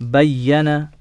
بين